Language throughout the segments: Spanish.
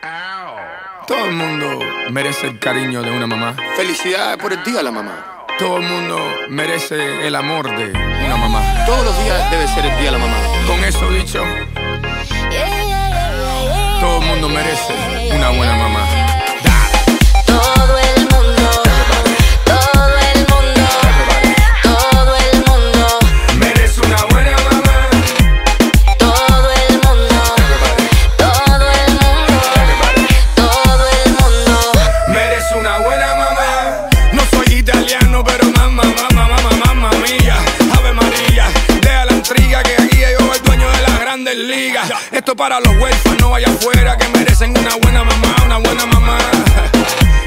Todo el mundo merece el cariño de una mamá. Felicidades por el día de la mamá. Todo el mundo merece el amor de una mamá. Todos los días debe ser el día de la mamá. Con eso dicho, todo el mundo merece una buena para los huérfanos allá afuera que merecen una buena mamá, una buena mamá.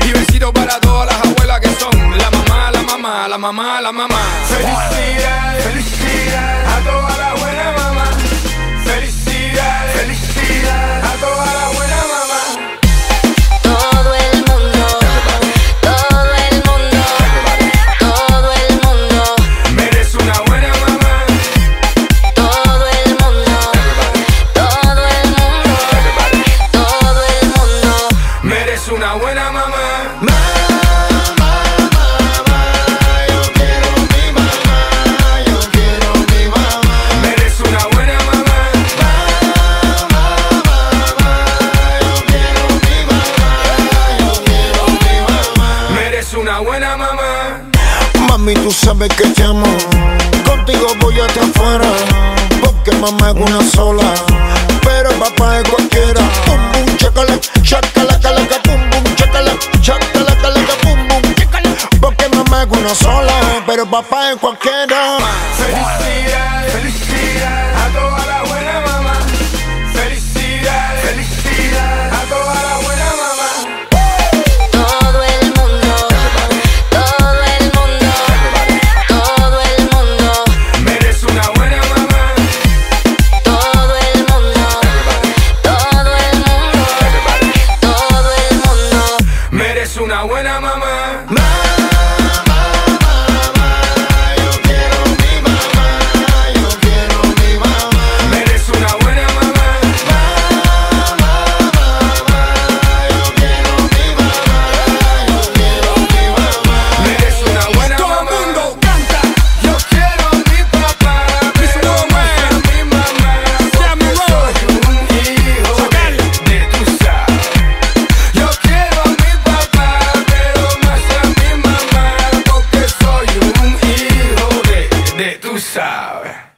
Y besito para todas las abuelas que son la mamá, la mamá, la mamá, la mamá. Felicidades, felicidades a toda la Mami, tú sabes que te amo. Contigo voy hasta afuera. Porque mamá es una sola. Pero papá es cualquiera. una sola, pero papá es cualquiera. Felicidades, a toda la buena mamá. Felicidades, felicidades a toda la buena mamá. Todo el mundo, todo el mundo, todo el mundo merece una buena mamá. Todo el mundo, todo el mundo, todo el mundo merece una buena mamá. sour.